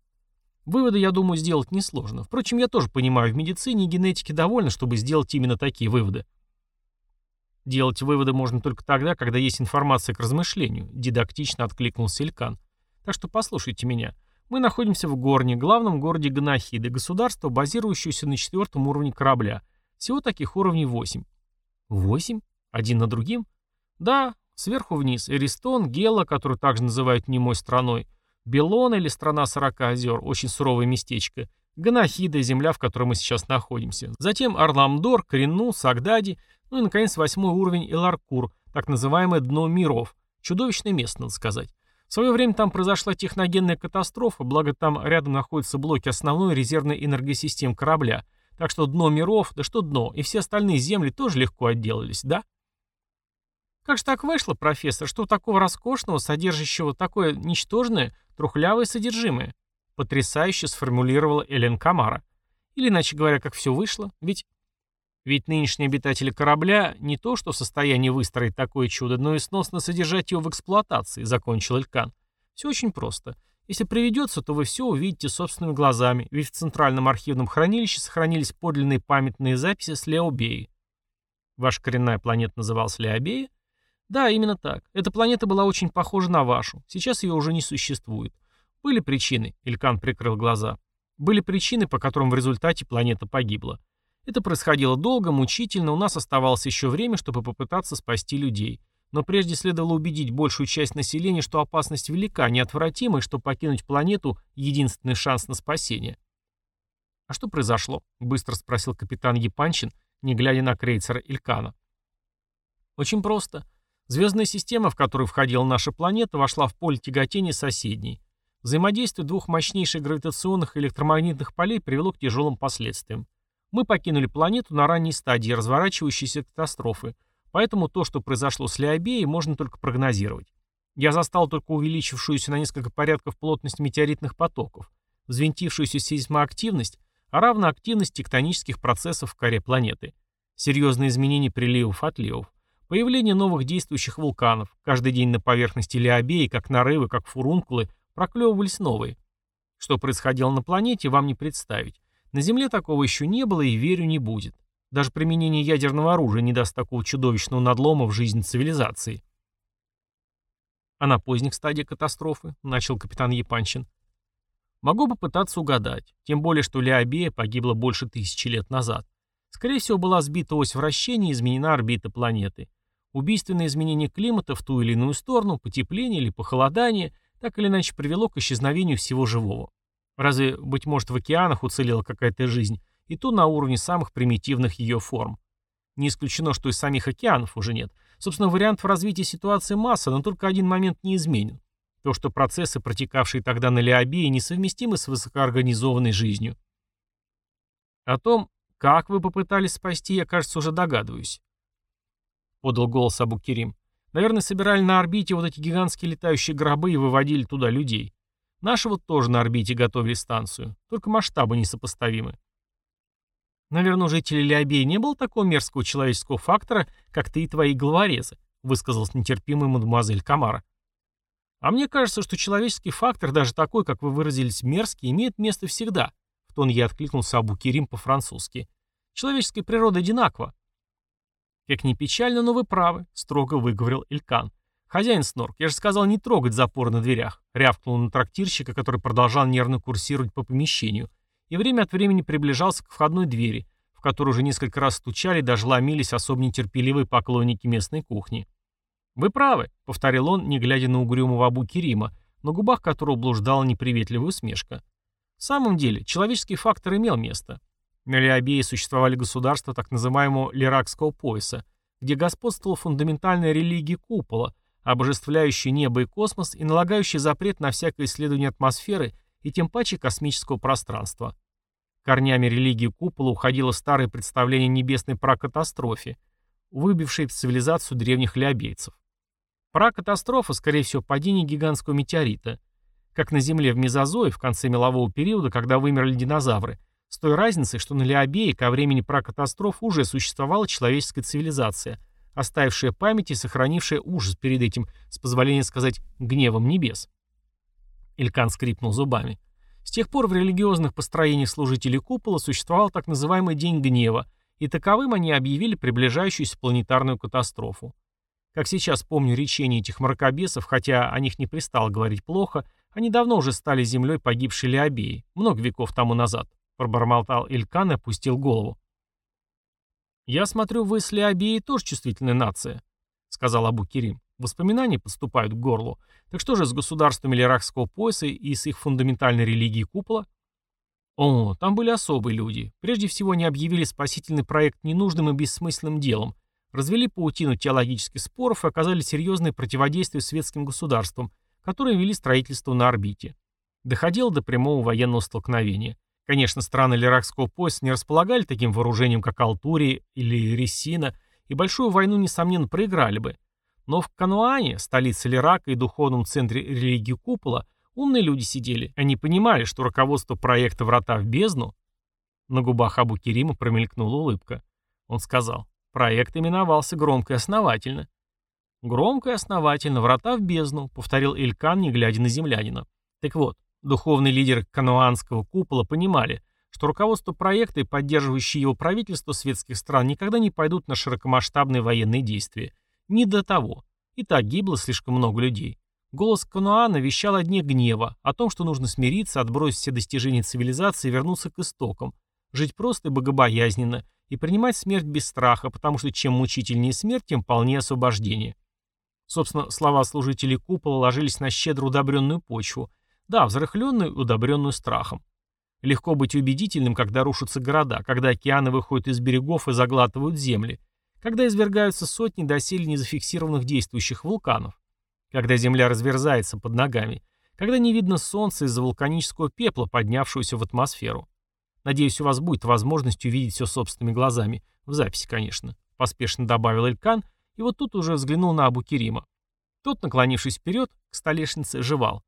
Выводы, я думаю, сделать несложно. Впрочем, я тоже понимаю, в медицине и генетике довольно, чтобы сделать именно такие выводы. Делать выводы можно только тогда, когда есть информация к размышлению, дидактично откликнулся Илькан. Так что послушайте меня. Мы находимся в Горне, главном городе Ганахиды, государство, базирующееся на четвертом уровне корабля. Всего таких уровней восемь. Восемь? Один на другим? Да, сверху вниз. Эристон, Гела, которую также называют немой страной, Белон или страна сорока озер, очень суровое местечко, Ганахида, земля, в которой мы сейчас находимся. Затем Арламдор, Коренну, Сагдади, ну и, наконец, восьмой уровень Эларкур, так называемое дно миров. Чудовищное место, надо сказать. В свое время там произошла техногенная катастрофа, благо там рядом находятся блоки основной резервной энергосистемы корабля. Так что дно миров, да что дно, и все остальные земли тоже легко отделались, да? Как же так вышло, профессор, что у такого роскошного, содержащего такое ничтожное, трухлявое содержимое? Потрясающе сформулировала Элен Камара. Или, иначе говоря, как все вышло? Ведь... Ведь нынешние обитатели корабля не то что в состоянии выстроить такое чудо, но и сносно содержать его в эксплуатации, закончил Элькан. Все очень просто. Если приведется, то вы все увидите собственными глазами, ведь в Центральном архивном хранилище сохранились подлинные памятные записи с Леобеи. Ваша коренная планета называлась Леобея? Да, именно так. Эта планета была очень похожа на вашу. Сейчас ее уже не существует. Были причины, Илькан прикрыл глаза. Были причины, по которым в результате планета погибла. Это происходило долго, мучительно, у нас оставалось еще время, чтобы попытаться спасти людей. Но прежде следовало убедить большую часть населения, что опасность велика, неотвратима, и что покинуть планету – единственный шанс на спасение. «А что произошло?» – быстро спросил капитан Епанчин, не глядя на крейцера Илькана. «Очень просто. Звездная система, в которую входила наша планета, вошла в поле тяготения соседней. Взаимодействие двух мощнейших гравитационных и электромагнитных полей привело к тяжелым последствиям. Мы покинули планету на ранней стадии разворачивающейся катастрофы, поэтому то, что произошло с Леобеей, можно только прогнозировать. Я застал только увеличившуюся на несколько порядков плотность метеоритных потоков, взвинтившуюся сейсмоактивность, а равно активность тектонических процессов в коре планеты. Серьезные изменения приливов-отливов. Появление новых действующих вулканов. Каждый день на поверхности Лиобеи, как нарывы, как фурункулы, проклевывались новые. Что происходило на планете, вам не представить. На Земле такого еще не было и, верю, не будет. Даже применение ядерного оружия не даст такого чудовищного надлома в жизнь цивилизации. А на поздних стадиях катастрофы, начал капитан Епанчин. Могу попытаться угадать, тем более, что Леобея погибла больше тысячи лет назад. Скорее всего, была сбита ось вращения и изменена орбита планеты. Убийственное изменение климата в ту или иную сторону, потепление или похолодание, так или иначе привело к исчезновению всего живого. Разве, быть может, в океанах уцелела какая-то жизнь, и то на уровне самых примитивных ее форм. Не исключено, что и самих океанов уже нет. Собственно, вариантов развития ситуации масса, но только один момент не изменен. То, что процессы, протекавшие тогда на Леобее, несовместимы с высокоорганизованной жизнью. О том, как вы попытались спасти, я, кажется, уже догадываюсь подал голос Абу Керим. Наверное, собирали на орбите вот эти гигантские летающие гробы и выводили туда людей. Наши вот тоже на орбите готовили станцию, только масштабы несопоставимы. Наверное, у жителей Лиабеи не было такого мерзкого человеческого фактора, как ты и твои головорезы, высказалась нетерпимая мадемуазель Камара. А мне кажется, что человеческий фактор, даже такой, как вы выразились, мерзкий, имеет место всегда. В тон я откликнулся Абу Керим по-французски. Человеческая природа одинакова. Как ни печально, но вы правы, строго выговорил Илькан. Хозяин Снорк, я же сказал не трогать запоры на дверях. Рявкнул на трактирщика, который продолжал нервно курсировать по помещению, и время от времени приближался к входной двери, в которую уже несколько раз стучали и даже ломились особо нетерпеливые поклонники местной кухни. «Вы правы», — повторил он, не глядя на угрюмого Абу Керима, на губах которого блуждала неприветливая усмешка. В самом деле, человеческий фактор имел место. На Лиабее существовали государства так называемого Лиракского пояса, где господствовала фундаментальная религия купола, обожествляющая небо и космос и налагающая запрет на всякое исследование атмосферы и тем паче космического пространства. Корнями религии купола уходило старое представление небесной прокатастрофе, выбившей цивилизацию древних лиабейцев. Пра-катастрофа, скорее всего, падение гигантского метеорита. Как на Земле в мезозое, в конце мелового периода, когда вымерли динозавры, с той разницей, что на Лиабее ко времени пракатастроф уже существовала человеческая цивилизация, оставившая память и сохранившая ужас перед этим, с позволения сказать, гневом небес. Илькан скрипнул зубами. С тех пор в религиозных построениях служителей купола существовал так называемый День гнева, и таковым они объявили приближающуюся планетарную катастрофу. Как сейчас помню речение этих мракобесов, хотя о них не пристало говорить плохо, они давно уже стали землей погибшей Лиабеи, много веков тому назад, пробормотал Илькан и опустил голову. «Я смотрю, вы с Лиабеей тоже чувствительная нация», — сказал Абу Керим. Воспоминания подступают к горлу. Так что же с государствами Лиракского пояса и с их фундаментальной религией купола? О, там были особые люди. Прежде всего, они объявили спасительный проект ненужным и бессмысленным делом, развели паутину теологических споров и оказали серьезное противодействие светским государствам, которые вели строительство на орбите. Доходило до прямого военного столкновения. Конечно, страны Лиракского пояса не располагали таким вооружением, как Алтурия или Рессина, и большую войну, несомненно, проиграли бы. Но в Кануане, столице Лирака и духовном центре религии Купола, умные люди сидели. Они понимали, что руководство проекта «Врата в бездну» На губах Абу Керима промелькнула улыбка. Он сказал, Проект именовался громко и основательно. Громко и основательно, врата в бездну, повторил Илькан, не глядя на землянина. Так вот, духовные лидеры кануанского купола понимали, что руководство проекта и поддерживающие его правительство светских стран никогда не пойдут на широкомасштабные военные действия. Не до того. И так гибло слишком много людей. Голос Кануана вещал о дне гнева, о том, что нужно смириться, отбросить все достижения цивилизации и вернуться к истокам, жить просто и богобоязненно, и принимать смерть без страха, потому что чем мучительнее смерть, тем полнее освобождение. Собственно, слова служителей купола ложились на щедро удобренную почву, да, взрыхленную удобренную страхом. Легко быть убедительным, когда рушатся города, когда океаны выходят из берегов и заглатывают земли, когда извергаются сотни доселе незафиксированных действующих вулканов, когда земля разверзается под ногами, когда не видно солнца из-за вулканического пепла, поднявшегося в атмосферу. Надеюсь, у вас будет возможность увидеть все собственными глазами. В записи, конечно. Поспешно добавил Элькан, и вот тут уже взглянул на Абу Керима. Тот, наклонившись вперед, к столешнице жевал.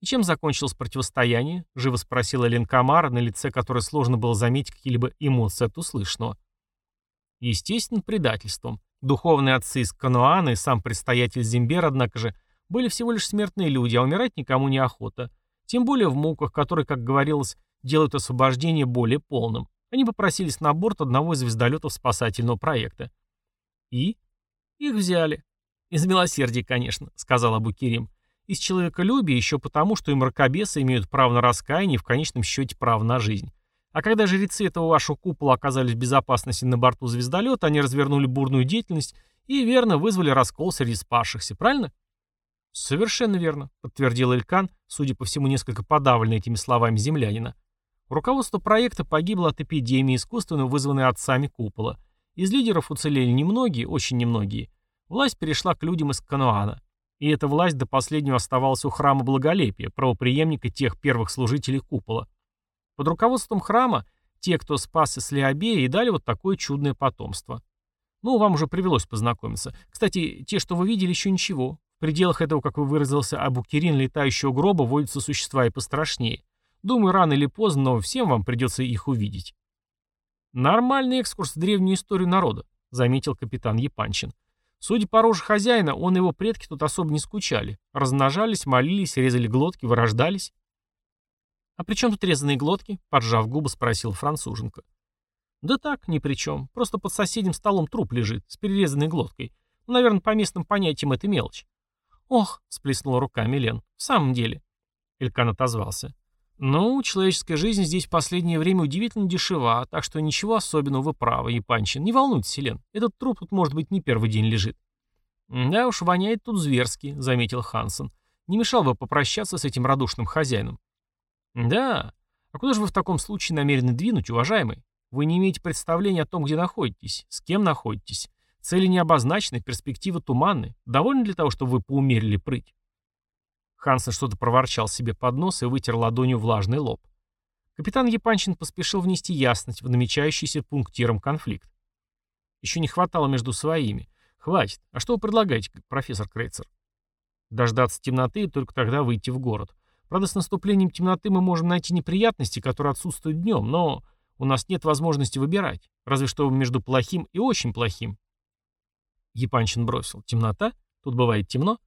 «И чем закончилось противостояние?» — живо спросила Элен Камара, на лице которой сложно было заметить какие-либо эмоции от услышанного. Естественно, предательством. Духовные отцы из Кануана и сам предстоятель Зимбер, однако же, были всего лишь смертные люди, а умирать никому не охота. Тем более в муках, которые, как говорилось, делают освобождение более полным. Они попросились на борт одного из звездолетов спасательного проекта. И? Их взяли. Из милосердия, конечно, сказал Абу Керим. Из человеколюбия еще потому, что и мракобесы имеют право на раскаяние и в конечном счете право на жизнь. А когда жрецы этого вашего купола оказались в безопасности на борту звездолета, они развернули бурную деятельность и верно вызвали раскол среди спасшихся, правильно? Совершенно верно, подтвердил Элькан, судя по всему, несколько подавленный этими словами землянина. Руководство проекта погибло от эпидемии, искусственно вызванной отцами купола. Из лидеров уцелели немногие, очень немногие. Власть перешла к людям из Кануана. И эта власть до последнего оставалась у храма Благолепия, правоприемника тех первых служителей купола. Под руководством храма те, кто спас из Леобея, и дали вот такое чудное потомство. Ну, вам уже привелось познакомиться. Кстати, те, что вы видели, еще ничего. В пределах этого, как вы выразился, Абукерин летающего гроба водятся существа и пострашнее. Думаю, рано или поздно, но всем вам придется их увидеть. Нормальный экскурс в древнюю историю народа, заметил капитан Епанчин. Судя по роже хозяина, он и его предки тут особо не скучали. Размножались, молились, резали глотки, вырождались. «А при чем тут резаные глотки?» — поджав губы, спросил француженка. «Да так, ни при чем. Просто под соседним столом труп лежит, с перерезанной глоткой. Ну, наверное, по местным понятиям это мелочь». «Ох», — сплеснула руками Лен, — «в самом деле». Элькан отозвался. «Ну, человеческая жизнь здесь в последнее время удивительно дешева, так что ничего особенного, вы правы, Япанчин. Не волнуйтесь, Селен, этот труп тут, может быть, не первый день лежит». «Да уж, воняет тут зверски», — заметил Хансен. «Не мешал бы попрощаться с этим радушным хозяином». «Да. А куда же вы в таком случае намерены двинуть, уважаемый? Вы не имеете представления о том, где находитесь, с кем находитесь. Цели не обозначены, перспективы туманны. Довольно для того, чтобы вы поумерили прыть?» Хансен что-то проворчал себе под нос и вытер ладонью влажный лоб. Капитан Епанчин поспешил внести ясность в намечающийся пунктиром конфликт. Еще не хватало между своими. Хватит. А что вы предлагаете, профессор Крейцер? Дождаться темноты и только тогда выйти в город. Правда, с наступлением темноты мы можем найти неприятности, которые отсутствуют днем, но у нас нет возможности выбирать. Разве что между плохим и очень плохим. Епанчин бросил. Темнота? Тут бывает темно?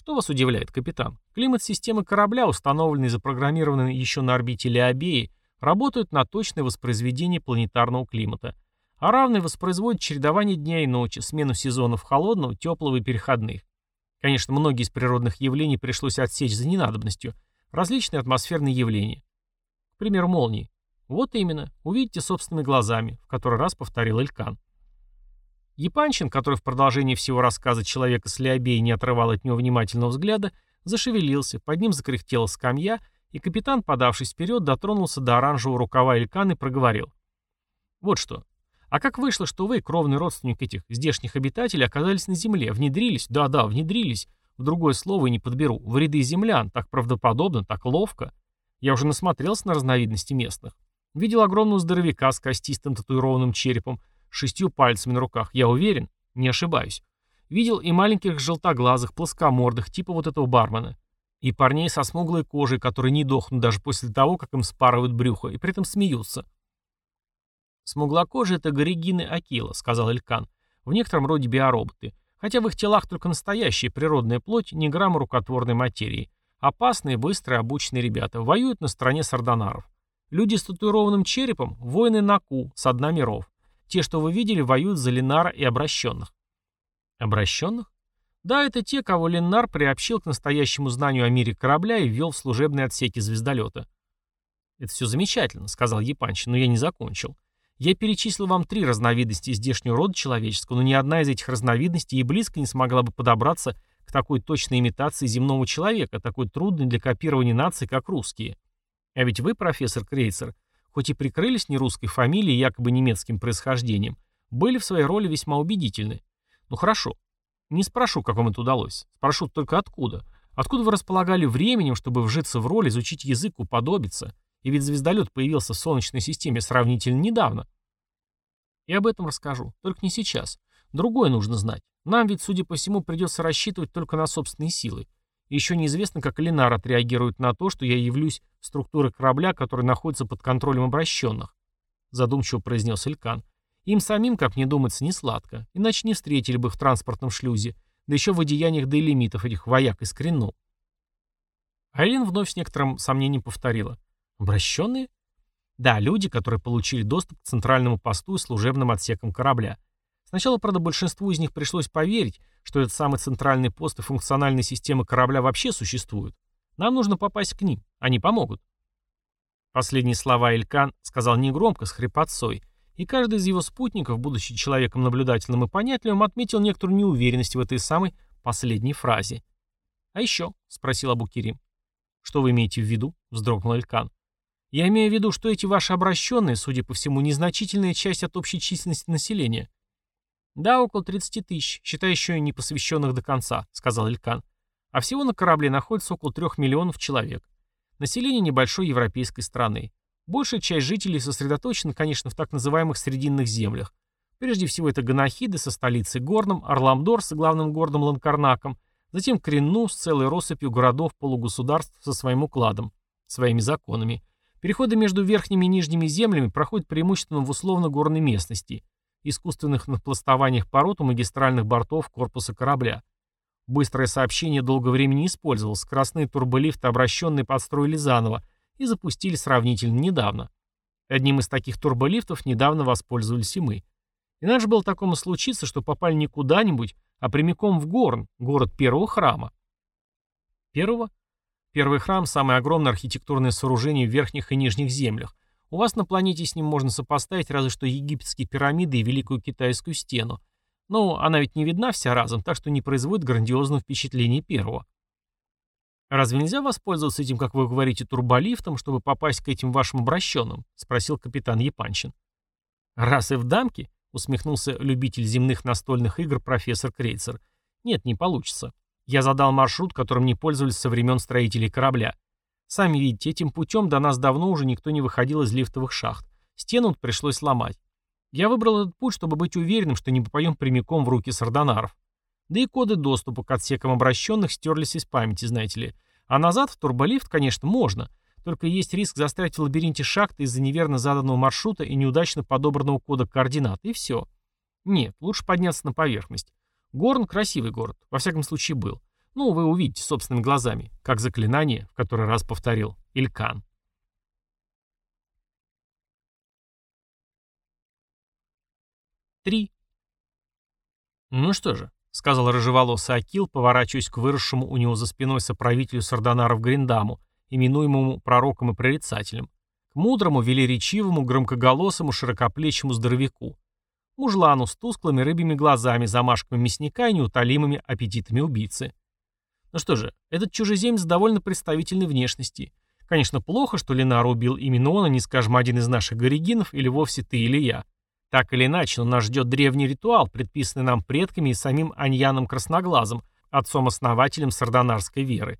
Что вас удивляет, капитан? Климат системы корабля, установленный и запрограммированный еще на орбите Леобеи, работает на точное воспроизведение планетарного климата, а равный воспроизводит чередование дня и ночи, смену сезонов холодного, теплого и переходных. Конечно, многие из природных явлений пришлось отсечь за ненадобностью, различные атмосферные явления. К примеру, молнии. Вот именно, увидите собственными глазами, в который раз повторил Элькан. Епанчин, который в продолжении всего рассказа человека с Леобеей не отрывал от него внимательного взгляда, зашевелился, под ним закряхтела скамья, и капитан, подавшись вперед, дотронулся до оранжевого рукава Элькана и проговорил. «Вот что. А как вышло, что вы, кровный родственник этих здешних обитателей, оказались на земле, внедрились, да-да, внедрились, в другое слово и не подберу, в ряды землян, так правдоподобно, так ловко? Я уже насмотрелся на разновидности местных. Видел огромного здоровяка с костистым татуированным черепом, шестью пальцами на руках, я уверен, не ошибаюсь. Видел и маленьких желтоглазых, плоскомордых, типа вот этого бармена. И парней со смуглой кожей, которые не дохнут даже после того, как им спарывают брюхо, и при этом смеются. «Смуглокожие — это горигины Акила», — сказал Элькан. «В некотором роде биороботы. Хотя в их телах только настоящая природная плоть, не грамма рукотворной материи. Опасные, быстрые, обученные ребята. Воюют на стороне сардонаров. Люди с татуированным черепом — воины Наку, со дна миров. Те, что вы видели, воюют за Ленара и обращенных. Обращенных? Да, это те, кого Ленар приобщил к настоящему знанию о мире корабля и ввел в служебные отсеки звездолета. Это все замечательно, сказал Епанчин, но я не закончил. Я перечислил вам три разновидности здешнего рода человеческого, но ни одна из этих разновидностей и близко не смогла бы подобраться к такой точной имитации земного человека, такой трудной для копирования нации, как русские. А ведь вы, профессор Крейцер, хоть и прикрылись нерусской фамилией якобы немецким происхождением, были в своей роли весьма убедительны. Ну хорошо. Не спрошу, как вам это удалось. Спрошу только откуда. Откуда вы располагали временем, чтобы вжиться в роль, изучить язык, уподобиться? И ведь звездолет появился в Солнечной системе сравнительно недавно. И об этом расскажу. Только не сейчас. Другое нужно знать. Нам ведь, судя по всему, придется рассчитывать только на собственные силы. Еще неизвестно, как Ленар отреагирует на то, что я явлюсь структуры корабля, который находится под контролем обращенных. Задумчиво произнес Илькан. Им самим, как мне думается, не сладко, иначе не встретили бы в транспортном шлюзе, да еще в одеяниях дейлимитов этих вояк из Крину. Айлин вновь с некоторым сомнением повторила. Обращенные? Да, люди, которые получили доступ к центральному посту и служебным отсекам корабля. Сначала, правда, большинству из них пришлось поверить, что этот самый центральный пост и функциональная система корабля вообще существуют. Нам нужно попасть к ним. Они помогут. Последние слова Илькан сказал негромко, с хрипотцой, и каждый из его спутников, будучи человеком наблюдательным и понятливым, отметил некоторую неуверенность в этой самой последней фразе. «А еще?» — спросил Абукирим. «Что вы имеете в виду?» — вздрогнул Илькан. «Я имею в виду, что эти ваши обращенные, судя по всему, незначительная часть от общей численности населения». «Да, около 30 тысяч, считай еще и не посвященных до конца», — сказал Илькан. А всего на корабле находится около 3 миллионов человек. Население небольшой европейской страны. Большая часть жителей сосредоточена, конечно, в так называемых срединных землях. Прежде всего это Ганахиды со столицей Горном, Орламдор с главным городом Ланкарнаком, затем Кринну с целой россыпью городов-полугосударств со своим укладом, своими законами. Переходы между верхними и нижними землями проходят преимущественно в условно-горной местности. Искусственных напластованиях пород у магистральных бортов корпуса корабля. Быстрое сообщение долгое время не использовалось, скоростные турболифты обращенные подстроили заново и запустили сравнительно недавно. Одним из таких турболифтов недавно воспользовались и мы. Иначе было такому случиться, что попали не куда-нибудь, а прямиком в Горн, город первого храма. Первого? Первый храм – самое огромное архитектурное сооружение в верхних и нижних землях. У вас на планете с ним можно сопоставить разве что египетские пирамиды и Великую Китайскую стену. Но она ведь не видна вся разом, так что не производит грандиозного впечатления первого. «Разве нельзя воспользоваться этим, как вы говорите, турболифтом, чтобы попасть к этим вашим обращенным?» — спросил капитан Епанчин. «Раз и в дамке?» — усмехнулся любитель земных настольных игр профессор Крейцер. «Нет, не получится. Я задал маршрут, которым не пользовались со времен строителей корабля. Сами видите, этим путем до нас давно уже никто не выходил из лифтовых шахт. Стену пришлось ломать. Я выбрал этот путь, чтобы быть уверенным, что не попадем прямиком в руки сардонаров. Да и коды доступа к отсекам обращенных стерлись из памяти, знаете ли. А назад в турболифт, конечно, можно. Только есть риск застрять в лабиринте шахты из-за неверно заданного маршрута и неудачно подобранного кода координат. И все. Нет, лучше подняться на поверхность. Горн – красивый город. Во всяком случае, был. Ну, вы увидите собственными глазами, как заклинание, в который раз повторил Илькан. Три. Ну что же, — сказал рыжеволосый Акил, поворачиваясь к выросшему у него за спиной соправителю сардонаров Гриндаму, именуемому пророком и прорицателем, к мудрому, велеречивому, громкоголосому, широкоплечему здоровяку, мужлану с тусклыми рыбьими глазами, замашками мясника и неутолимыми аппетитами убийцы. Ну что же, этот чужеземец довольно представительной внешности. Конечно, плохо, что Ленара убил именно он, а не, скажем, один из наших горигинов, или вовсе ты или я. Так или иначе, но нас ждет древний ритуал, предписанный нам предками и самим Аньяном Красноглазом, отцом-основателем сардонарской веры.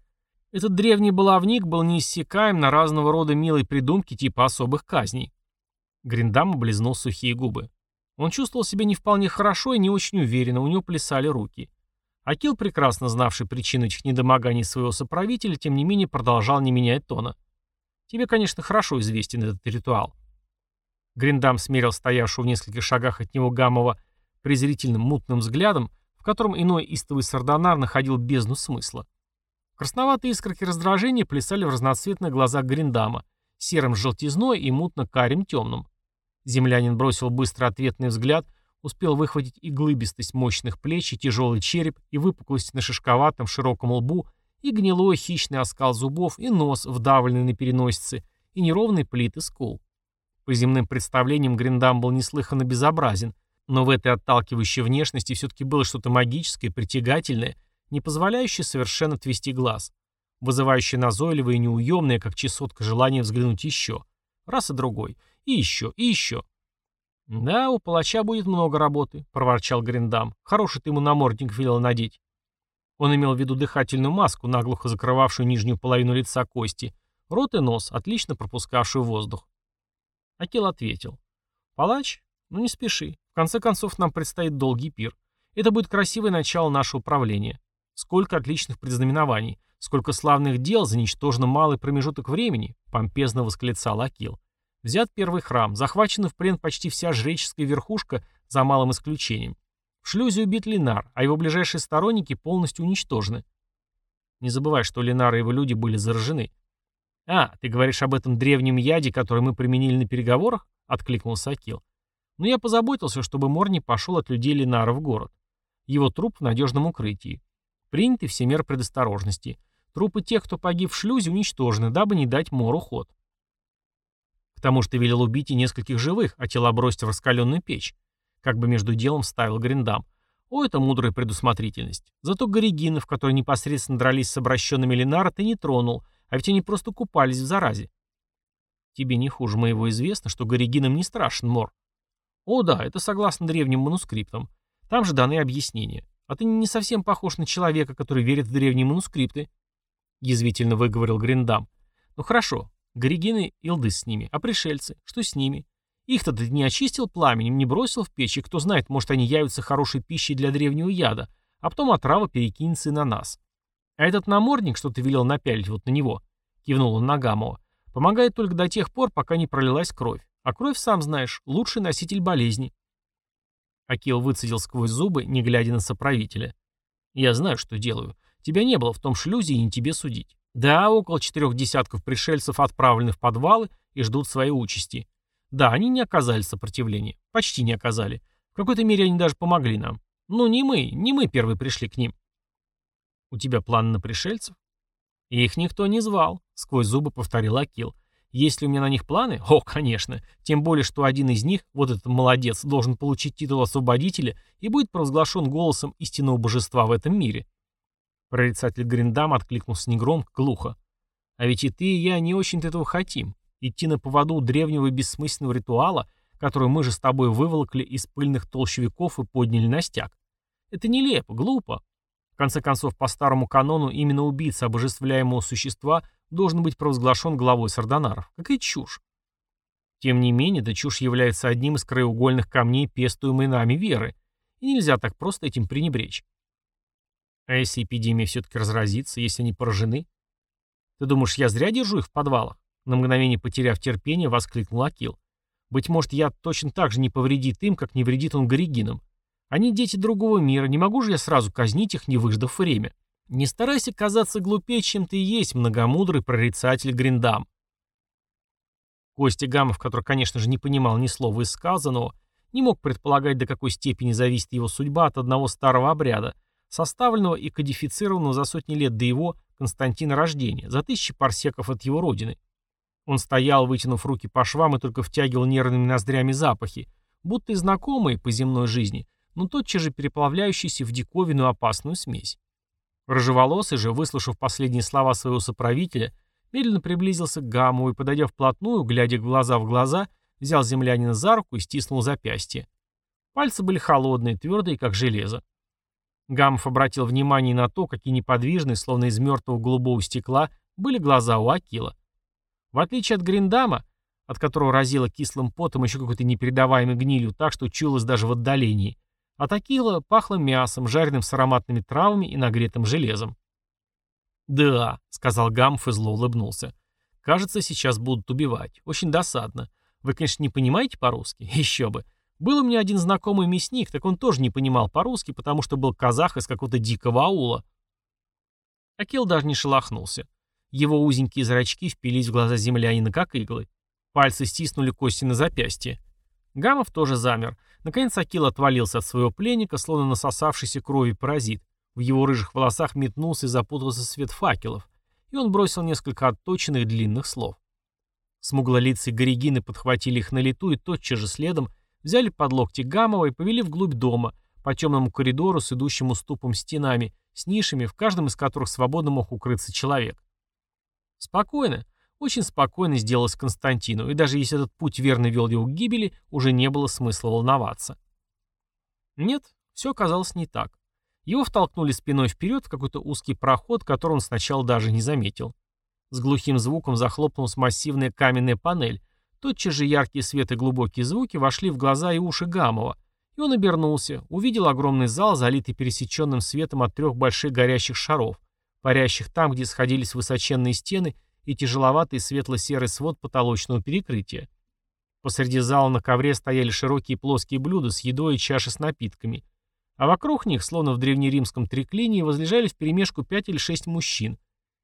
Этот древний баловник был неиссякаем на разного рода милые придумки типа особых казней. Гриндам облизнул сухие губы. Он чувствовал себя не вполне хорошо и не очень уверенно, у него плясали руки. Акил, прекрасно знавший причину этих недомоганий своего соправителя, тем не менее продолжал не менять тона. «Тебе, конечно, хорошо известен этот ритуал. Гриндам смерил стоявшего в нескольких шагах от него Гамова презрительным мутным взглядом, в котором иной истовый сардонар находил бездну смысла. Красноватые искорки раздражения плясали в разноцветных глазах Гриндама, серым с желтизной и мутно-карим темным. Землянин бросил быстро ответный взгляд, успел выхватить и глыбистость мощных плеч, и тяжелый череп, и выпуклость на шишковатом широком лбу, и гнилой хищный оскал зубов, и нос, вдавленный на переносице, и неровные плиты скул. По земным представлениям Гриндам был неслыханно безобразен, но в этой отталкивающей внешности все-таки было что-то магическое, притягательное, не позволяющее совершенно отвести глаз, вызывающее назойливое и неуемное, как чесотка, желание взглянуть еще. Раз и другой. И еще, и еще. «Да, у палача будет много работы», — проворчал Гриндам. «Хороший ты ему намордник велел надеть». Он имел в виду дыхательную маску, наглухо закрывавшую нижнюю половину лица кости, рот и нос, отлично пропускавший воздух. Акел ответил. «Палач? Ну не спеши. В конце концов, нам предстоит долгий пир. Это будет красивое начало нашего правления. Сколько отличных предзнаменований, сколько славных дел за ничтожно малый промежуток времени», — помпезно восклицал Акил. «Взят первый храм, захвачена в плен почти вся жреческая верхушка, за малым исключением. В шлюзе убит Ленар, а его ближайшие сторонники полностью уничтожены. Не забывай, что Ленар и его люди были заражены. «А, ты говоришь об этом древнем яде, который мы применили на переговорах?» — откликнулся Акил. «Но я позаботился, чтобы Мор не пошел от людей Ленара в город. Его труп в надежном укрытии. Приняты все меры предосторожности. Трупы тех, кто погиб в шлюзе, уничтожены, дабы не дать Мору ход. К тому же ты велел убить и нескольких живых, а тела бросить в раскаленную печь. Как бы между делом ставил Гриндам. О, это мудрая предусмотрительность. Зато Горигинов, которые непосредственно дрались с обращенными Ленара, ты не тронул, а ведь они просто купались в заразе. Тебе не хуже моего известно, что Горигинам не страшен мор. О да, это согласно древним манускриптам. Там же даны объяснения. А ты не совсем похож на человека, который верит в древние манускрипты. Язвительно выговорил Гриндам. Ну хорошо, Горигины и Илдыс с ними. А пришельцы? Что с ними? Их-то ты не очистил пламенем, не бросил в печь, и кто знает, может они явятся хорошей пищей для древнего яда, а потом отрава перекинется и на нас. А этот намордник, что ты велел напялить вот на него, кивнул он на Гамова, помогает только до тех пор, пока не пролилась кровь. А кровь, сам знаешь, лучший носитель болезни. Акил выцедил сквозь зубы, не глядя на соправителя. «Я знаю, что делаю. Тебя не было в том шлюзе и не тебе судить. Да, около четырех десятков пришельцев отправлены в подвалы и ждут своей участи. Да, они не оказали сопротивления. Почти не оказали. В какой-то мере они даже помогли нам. Но не мы, не мы первые пришли к ним. У тебя планы на пришельцев? Их никто не звал, сквозь зубы повторил Акил. Есть ли у меня на них планы? О, конечно. Тем более, что один из них, вот этот молодец, должен получить титул освободителя и будет провозглашен голосом истинного божества в этом мире. Прорицатель Гриндам откликнулся негромко, глухо. А ведь и ты, и я не очень-то этого хотим. Идти на поводу древнего и бессмысленного ритуала, который мы же с тобой выволокли из пыльных толщевиков и подняли на стяг. Это нелепо, глупо. В конце концов, по старому канону, именно убийца обожествляемого существа должен быть провозглашен главой сардонаров. Какая чушь. Тем не менее, эта чушь является одним из краеугольных камней пестуемой нами веры, и нельзя так просто этим пренебречь. А если эпидемия все-таки разразится, если они поражены? Ты думаешь, я зря держу их в подвалах? На мгновение потеряв терпение, воскликнул Акил. Быть может, я точно так же не повредит им, как не вредит он Горигинам. Они дети другого мира, не могу же я сразу казнить их, не выждав время. Не старайся казаться глупее, чем ты есть, многомудрый прорицатель Гриндам. Костя Гамов, который, конечно же, не понимал ни слова из сказанного, не мог предполагать, до какой степени зависит его судьба от одного старого обряда, составленного и кодифицированного за сотни лет до его, Константина, рождения, за тысячи парсеков от его родины. Он стоял, вытянув руки по швам и только втягивал нервными ноздрями запахи, будто и знакомые по земной жизни, но тотчас же переплавляющиеся в диковинную опасную смесь. Рыжеволосый же, выслушав последние слова своего соправителя, медленно приблизился к Гамму и, подойдя вплотную, глядя глаза в глаза, взял землянина за руку и стиснул запястье. Пальцы были холодные, твердые, как железо. Гамов обратил внимание на то, какие неподвижные, словно из мертвого голубого стекла, были глаза у Акила. В отличие от Гриндама, от которого разило кислым потом еще какой-то непередаваемой гнилью, так что чулось даже в отдалении, от Акила пахло мясом, жареным с ароматными травами и нагретым железом. «Да», — сказал Гамф и зло улыбнулся. «Кажется, сейчас будут убивать. Очень досадно. Вы, конечно, не понимаете по-русски? (laughs) Еще бы. Был у меня один знакомый мясник, так он тоже не понимал по-русски, потому что был казах из какого-то дикого аула». Акил даже не шелохнулся. Его узенькие зрачки впились в глаза землянина, как иглы. Пальцы стиснули кости на запястье. Гамов тоже замер. Наконец Акил отвалился от своего пленника, словно насосавшийся крови паразит. В его рыжих волосах метнулся и запутался свет факелов, и он бросил несколько отточенных длинных слов. Смуглолицые горигины подхватили их на лету и тотчас же следом взяли под локти Гамова и повели вглубь дома, по темному коридору с идущим уступом стенами, с нишами, в каждом из которых свободно мог укрыться человек. Спокойно, очень спокойно сделалось Константину, и даже если этот путь верно вел его к гибели, уже не было смысла волноваться. Нет, все оказалось не так. Его втолкнули спиной вперед в какой-то узкий проход, который он сначала даже не заметил. С глухим звуком захлопнулась массивная каменная панель. Тотчас же яркие свет и глубокие звуки вошли в глаза и уши Гамова, и он обернулся, увидел огромный зал, залитый пересеченным светом от трех больших горящих шаров, парящих там, где сходились высоченные стены и тяжеловатый светло-серый свод потолочного перекрытия. Посреди зала на ковре стояли широкие плоские блюда с едой и чаши с напитками, а вокруг них, словно в древнеримском триклинии, возлежали вперемешку пять или шесть мужчин,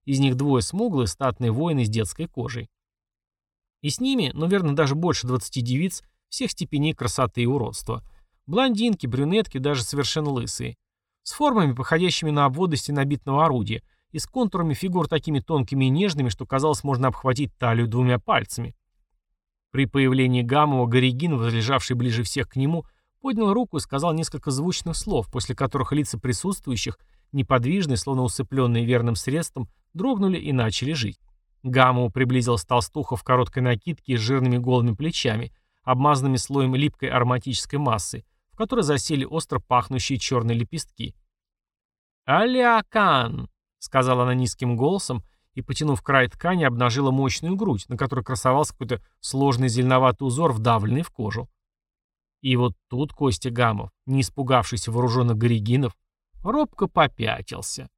из них двое смуглые, статные воины с детской кожей. И с ними, ну верно, даже больше двадцати девиц всех степеней красоты и уродства. Блондинки, брюнетки, даже совершенно лысые с формами, походящими на обводы стенобитного орудия, и с контурами фигур такими тонкими и нежными, что казалось, можно обхватить талию двумя пальцами. При появлении Гамова Горигин, возлежавший ближе всех к нему, поднял руку и сказал несколько звучных слов, после которых лица присутствующих, неподвижные, словно усыпленные верным средством, дрогнули и начали жить. Гамову приблизилась толстуха в короткой накидке с жирными голыми плечами, обмазанными слоем липкой ароматической массы, в которой засели остро пахнущие черные лепестки. «Алякан!» — сказала она низким голосом и, потянув край ткани, обнажила мощную грудь, на которой красовался какой-то сложный зеленоватый узор, вдавленный в кожу. И вот тут Костя Гамов, не испугавшийся вооруженных горигинов, робко попятился.